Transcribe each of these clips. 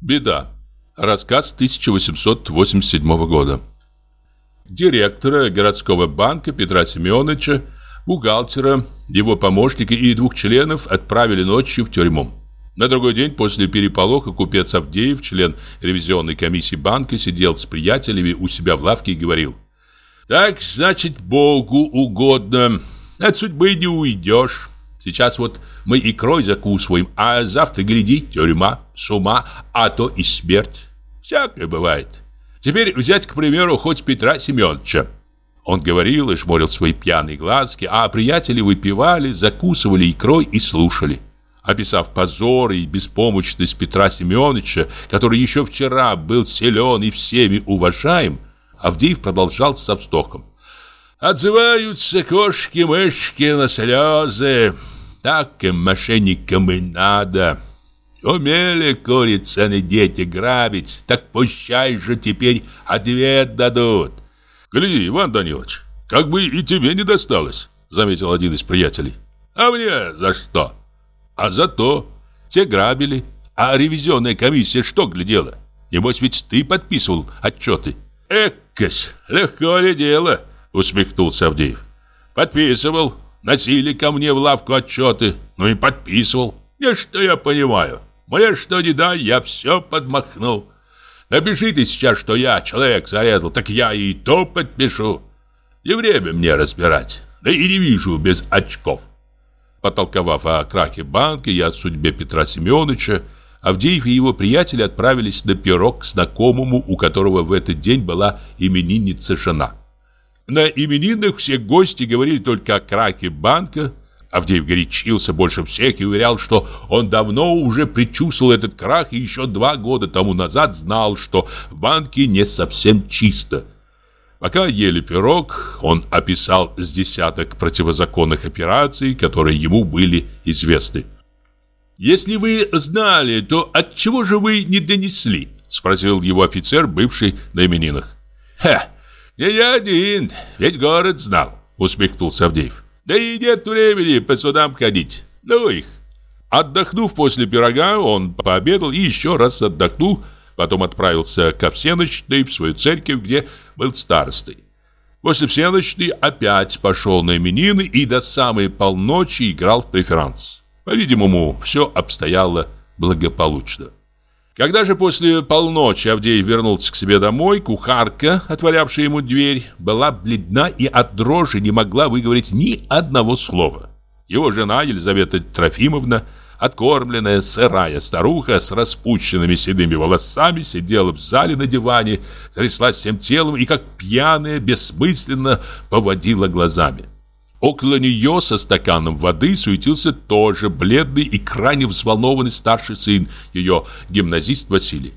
Беда. Рассказ 1887 года. Директора городского банка Петра Семеновича, бухгалтера, его помощника и двух членов отправили ночью в тюрьму. На другой день после переполоха купец Авдеев, член ревизионной комиссии банка, сидел с приятелями у себя в лавке и говорил «Так, значит, Богу угодно, от судьбы не уйдешь». Сейчас вот мы икрой закусываем, а завтра, гляди, тюрьма, с ума, а то и смерть. Всякое бывает. Теперь взять, к примеру, хоть Петра Семеновича. Он говорил и шморил свои пьяные глазки, а приятели выпивали, закусывали икрой и слушали. Описав позор и беспомощность Петра Семеновича, который еще вчера был силен и всеми уважаем, Авдеев продолжал со вздохом. Отзываются кошки-мышки на слезы. Так им мошенникам и надо. Умели курицыны дети грабить, так пущай же теперь ответ дадут. Гляди, Иван Данилович, как бы и тебе не досталось, заметил один из приятелей. А мне за что? А за то. Те грабили. А ревизионная комиссия что глядела? Небось ведь ты подписывал отчеты. Эккось, легко ли дело? Усмехнулся Авдеев. Подписывал. Носили ко мне в лавку отчеты. Ну и подписывал. Не что я понимаю. Мне что не дай, я все подмахну. Напиши сейчас, что я человек зарезал, так я и то подпишу. Не время мне разбирать. Да и не вижу без очков. Потолковав о крахе банка и о судьбе Петра Семеновича, Авдеев и его приятели отправились на пирог к знакомому, у которого в этот день была именинница жена. На именинах все гости говорили только о краке банка. Авдеев горячился больше всех и уверял, что он давно уже предчувствовал этот крах и еще два года тому назад знал, что в банке не совсем чисто. Пока ели пирог, он описал с десяток противозаконных операций, которые ему были известны. «Если вы знали, то отчего же вы не донесли?» Спросил его офицер, бывший на именинах. «Ха! «Не я один, ведь город знал», — усмехнулся Авдеев. «Да и нет времени по судам ходить. Ну их». Отдохнув после пирога, он пообедал и еще раз отдохнул, потом отправился ко всеночной в свою церковь, где был старостой. После всеночной опять пошел на именины и до самой полночи играл в преферанс. По-видимому, все обстояло благополучно. Когда же после полночи Авдеев вернулся к себе домой, кухарка, отворявшая ему дверь, была бледна и от дрожи не могла выговорить ни одного слова. Его жена Елизавета Трофимовна, откормленная сырая старуха с распущенными седыми волосами, сидела в зале на диване, тряслась всем телом и, как пьяная, бессмысленно поводила глазами. Около нее со стаканом воды суетился тоже бледный и крайне взволнованный старший сын ее, гимназист Василий.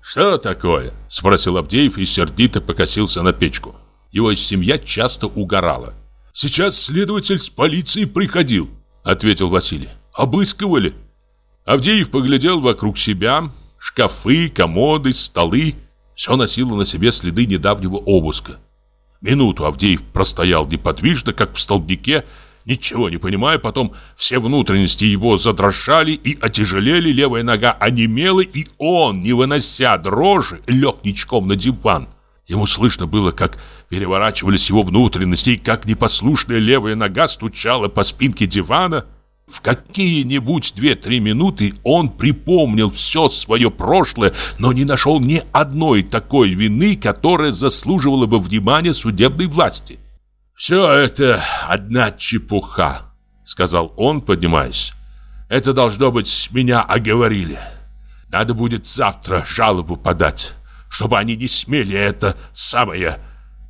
«Что такое?» – спросил Абдеев и сердито покосился на печку. Его семья часто угорала. «Сейчас следователь с полицией приходил», – ответил Василий. «Обыскивали». Авдеев поглядел вокруг себя. Шкафы, комоды, столы. Все носило на себе следы недавнего обыска. Минуту Авдеев простоял неподвижно, как в столбнике, ничего не понимая, потом все внутренности его задрожали и отяжелели, левая нога онемела, и он, не вынося дрожи, лег ничком на диван. Ему слышно было, как переворачивались его внутренности, и как непослушная левая нога стучала по спинке дивана – в какие-нибудь две-три минуты он припомнил все свое прошлое, но не нашел ни одной такой вины, которая заслуживала бы внимания судебной власти. «Все это одна чепуха», — сказал он, поднимаясь. «Это должно быть, меня оговорили. Надо будет завтра жалобу подать, чтобы они не смели это самое...»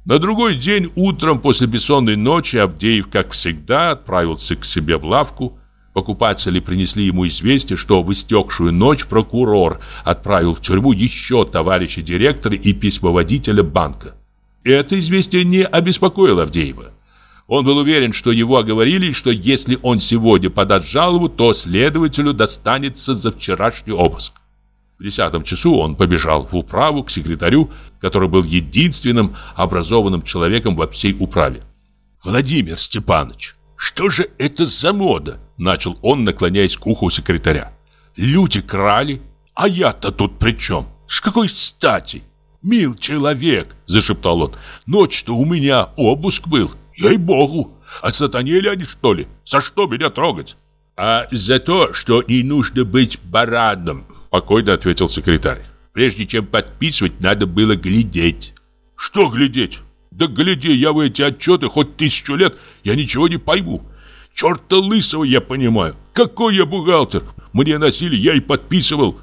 На другой день утром после бессонной ночи Авдеев, как всегда, отправился к себе в лавку, Покупатели принесли ему известие, что в истекшую ночь прокурор отправил в тюрьму еще товарища директора и письмоводителя банка. Это известие не обеспокоило Авдеева. Он был уверен, что его оговорили, что если он сегодня подаст жалобу, то следователю достанется за вчерашний обыск. В десятом часу он побежал в управу к секретарю, который был единственным образованным человеком во всей управе. «Владимир Степанович, что же это за мода?» Начал он, наклоняясь к уху секретаря. Люди крали, А я-то тут при чем? С какой стати? Мил человек, зашептал он. Ночь-то у меня обыск был. Ей-богу. А сатанели они, что ли? За что меня трогать? А за то, что не нужно быть бараном, спокойно ответил секретарь. Прежде чем подписывать, надо было глядеть. Что глядеть? Да гляди я в эти отчеты хоть тысячу лет, я ничего не пойму. Черта лысого я понимаю. Какой я бухгалтер? Мне носили, я и подписывал.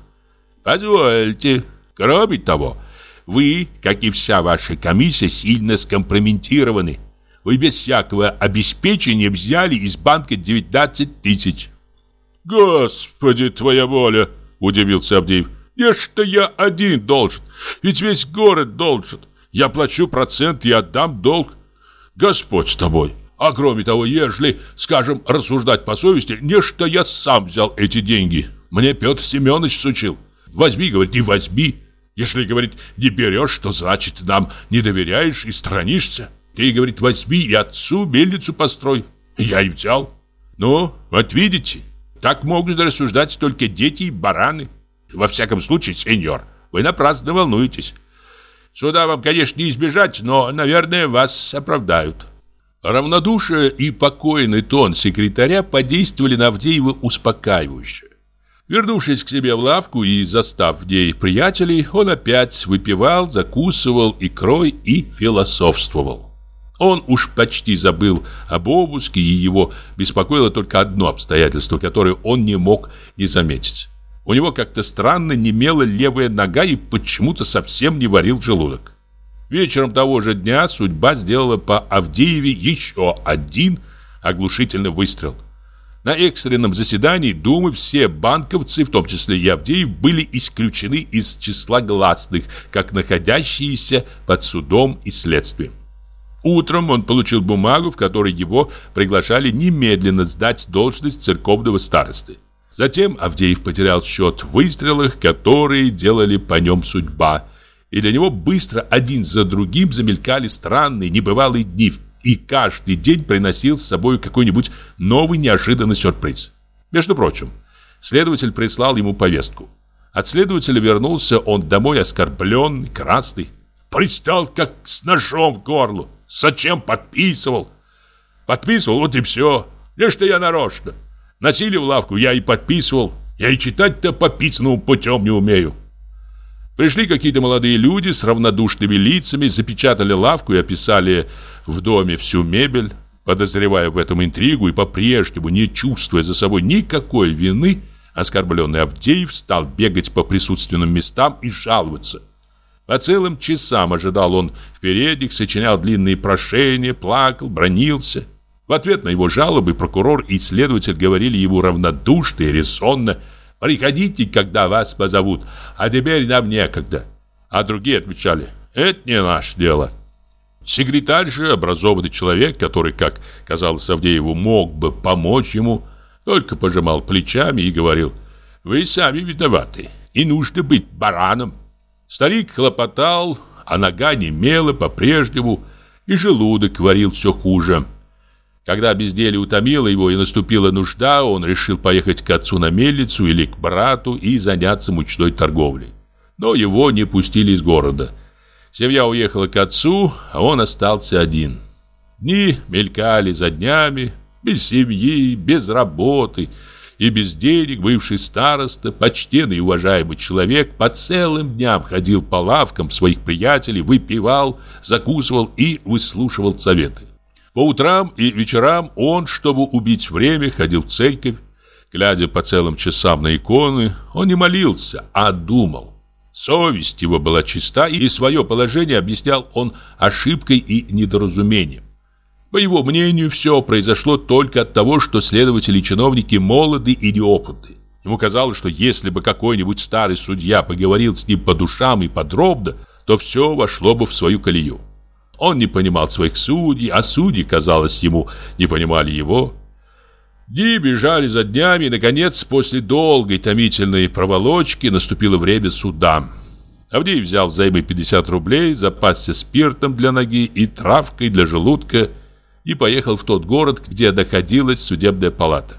Позвольте. Кроме того, вы, как и вся ваша комиссия, сильно скомпрометированы. Вы без всякого обеспечения взяли из банка 19 тысяч. Господи, твоя воля, удивился Авдеев. Не что я один должен, ведь весь город должен. Я плачу процент и отдам долг. Господь с тобой. А кроме того, ежели, скажем, рассуждать по совести, не что я сам взял эти деньги. Мне Петр Семенович сучил. Возьми, говорит, и возьми. Если, говорит, не берешь, то значит нам не доверяешь и странишься. Ты, говорит, возьми и отцу мельницу построй. Я и взял. Ну, вот видите, так могут рассуждать только дети и бараны. Во всяком случае, сеньор, вы напрасно волнуетесь. Сюда вам, конечно, не избежать, но, наверное, вас оправдают. Равнодушие и покойный тон секретаря подействовали на Авдеева успокаивающе. Вернувшись к себе в лавку и застав в ней приятелей, он опять выпивал, закусывал икрой и философствовал. Он уж почти забыл об обыске, и его беспокоило только одно обстоятельство, которое он не мог не заметить. У него как-то странно немела левая нога и почему-то совсем не варил желудок. Вечером того же дня судьба сделала по Авдееве еще один оглушительный выстрел. На экстренном заседании Думы все банковцы, в том числе и Авдеев, были исключены из числа гласных, как находящиеся под судом и следствием. Утром он получил бумагу, в которой его приглашали немедленно сдать должность церковного старосты. Затем Авдеев потерял счет в выстрелах, которые делали по нем судьба. И для него быстро один за другим замелькали странные, небывалые дни, и каждый день приносил с собой какой-нибудь новый неожиданный сюрприз. Между прочим, следователь прислал ему повестку. От следователя вернулся он домой оскорбленный, красный. Пристал, как с ножом к горлу. Зачем подписывал? Подписывал, вот и все. Что я нарочно. Носили в лавку, я и подписывал. Я и читать-то по писанному путем не умею. Пришли какие-то молодые люди с равнодушными лицами, запечатали лавку и описали в доме всю мебель. Подозревая в этом интригу и по-прежнему не чувствуя за собой никакой вины, оскорбленный Авдеев стал бегать по присутственным местам и жаловаться – по целым часам ожидал он в передних, сочинял длинные прошения, плакал, бронился. В ответ на его жалобы прокурор и следователь говорили ему равнодушно и резонно «Приходите, когда вас позовут, а теперь нам некогда». А другие отвечали «Это не наше дело». Секретарь же, образованный человек, который, как казалось Авдееву, мог бы помочь ему, только пожимал плечами и говорил «Вы сами виноваты, и нужно быть бараном». Старик хлопотал, а нога немела по-прежнему, и желудок варил все хуже. Когда безделье утомило его и наступила нужда, он решил поехать к отцу на мельницу или к брату и заняться мучной торговлей. Но его не пустили из города. Семья уехала к отцу, а он остался один. Дни мелькали за днями, без семьи, без работы – и без денег бывший староста, почтенный и уважаемый человек, по целым дням ходил по лавкам своих приятелей, выпивал, закусывал и выслушивал советы. По утрам и вечерам он, чтобы убить время, ходил в церковь. Глядя по целым часам на иконы, он не молился, а думал. Совесть его была чиста, и свое положение объяснял он ошибкой и недоразумением. По его мнению, все произошло только от того, что следователи и чиновники молоды и неопытны. Ему казалось, что если бы какой-нибудь старый судья поговорил с ним по душам и подробно, то все вошло бы в свою колею. Он не понимал своих судей, а судьи, казалось ему, не понимали его. Дни бежали за днями, и, наконец, после долгой томительной проволочки наступило время суда. Авдей взял взаймы 50 рублей, запасся спиртом для ноги и травкой для желудка – и поехал в тот город, где находилась судебная палата.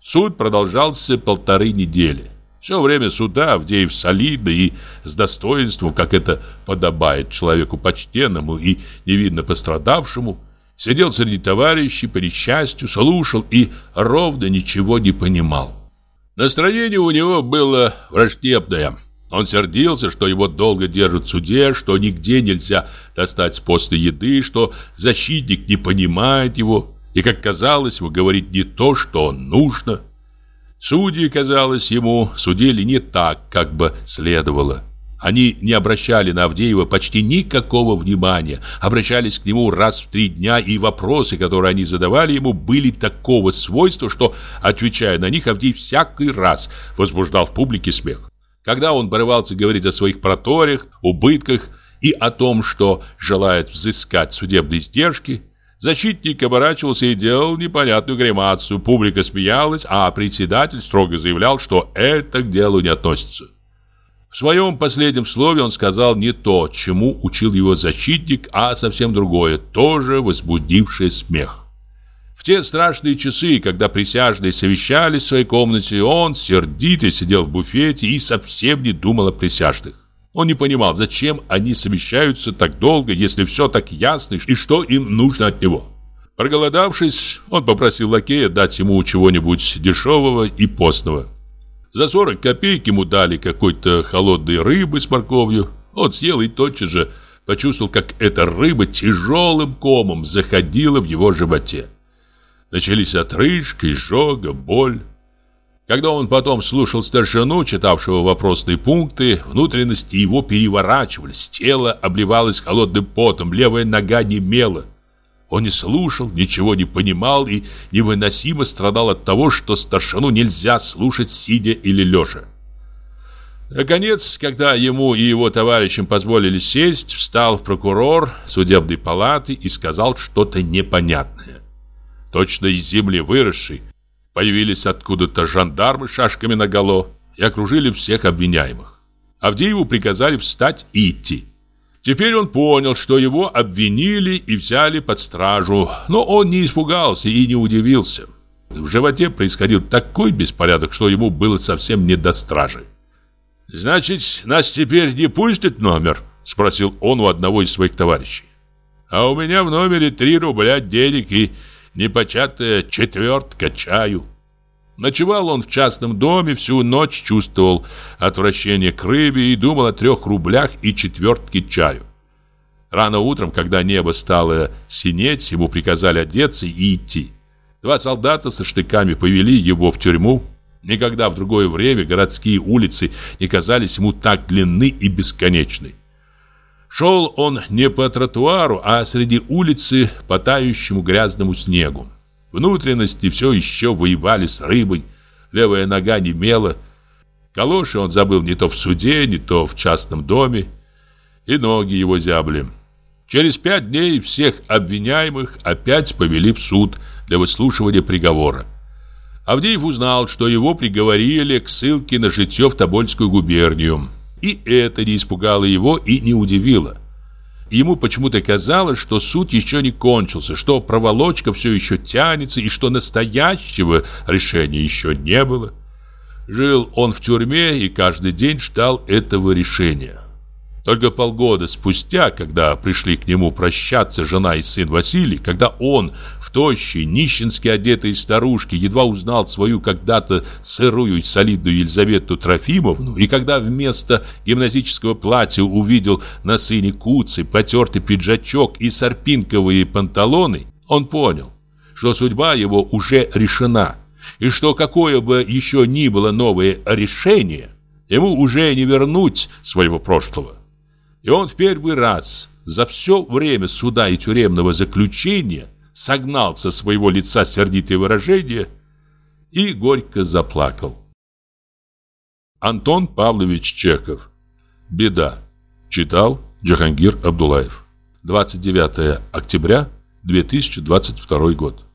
Суд продолжался полторы недели. Все время суда Авдеев солидно и с достоинством, как это подобает человеку почтенному и невидно пострадавшему, сидел среди товарищей по несчастью, слушал и ровно ничего не понимал. Настроение у него было враждебное. Он сердился, что его долго держат в суде, что нигде нельзя достать с поста еды, что защитник не понимает его и, как казалось, ему говорит не то, что нужно – Судьи, казалось ему, судили не так, как бы следовало. Они не обращали на Авдеева почти никакого внимания, обращались к нему раз в три дня, и вопросы, которые они задавали ему, были такого свойства, что, отвечая на них, Авдеев всякий раз возбуждал в публике смех. Когда он порывался говорить о своих проторях, убытках и о том, что желает взыскать судебные издержки, Защитник оборачивался и делал непонятную гримацию. Публика смеялась, а председатель строго заявлял, что это к делу не относится. В своем последнем слове он сказал не то, чему учил его защитник, а совсем другое, тоже возбудившее смех. В те страшные часы, когда присяжные совещались в своей комнате, он сердито сидел в буфете и совсем не думал о присяжных. Он не понимал, зачем они совещаются так долго, если все так ясно и что им нужно от него. Проголодавшись, он попросил лакея дать ему чего-нибудь дешевого и постного. За 40 копеек ему дали какой-то холодной рыбы с морковью. Он съел и тотчас же почувствовал, как эта рыба тяжелым комом заходила в его животе. Начались отрыжка, изжога, боль. Когда он потом слушал старшину, читавшего вопросные пункты, внутренности его переворачивались, тело обливалось холодным потом, левая нога немела. Он не слушал, ничего не понимал и невыносимо страдал от того, что старшину нельзя слушать сидя или лежа. Наконец, когда ему и его товарищам позволили сесть, встал прокурор судебной палаты и сказал что-то непонятное. Точно из земли выросший, Появились откуда-то жандармы шашками наголо и окружили всех обвиняемых. Авдееву приказали встать и идти. Теперь он понял, что его обвинили и взяли под стражу, но он не испугался и не удивился. В животе происходил такой беспорядок, что ему было совсем не до стражи. «Значит, нас теперь не пустят номер?» – спросил он у одного из своих товарищей. «А у меня в номере три рубля денег и непочатая четвертка чаю. Ночевал он в частном доме, всю ночь чувствовал отвращение к рыбе и думал о трех рублях и четвертке чаю. Рано утром, когда небо стало синеть, ему приказали одеться и идти. Два солдата со штыками повели его в тюрьму. Никогда в другое время городские улицы не казались ему так длинны и бесконечны. Шел он не по тротуару, а среди улицы по тающему грязному снегу. Внутренности все еще воевали с рыбой, левая нога немела. Калоши он забыл не то в суде, не то в частном доме, и ноги его зябли. Через пять дней всех обвиняемых опять повели в суд для выслушивания приговора. Авдеев узнал, что его приговорили к ссылке на житье в Тобольскую губернию. И это не испугало его и не удивило. Ему почему-то казалось, что суд еще не кончился, что проволочка все еще тянется и что настоящего решения еще не было. Жил он в тюрьме и каждый день ждал этого решения. Только полгода спустя, когда пришли к нему прощаться жена и сын Василий, когда он, в тощей, нищенски одетой старушке, едва узнал свою когда-то сырую и солидную Елизавету Трофимовну, и когда вместо гимназического платья увидел на сыне куцы, потертый пиджачок и сарпинковые панталоны, он понял, что судьба его уже решена, и что какое бы еще ни было новое решение, ему уже не вернуть своего прошлого. И он в первый раз за все время суда и тюремного заключения согнал со своего лица сердитое выражение и горько заплакал. Антон Павлович Чехов. Беда. Читал Джахангир Абдулаев. 29 октября 2022 год.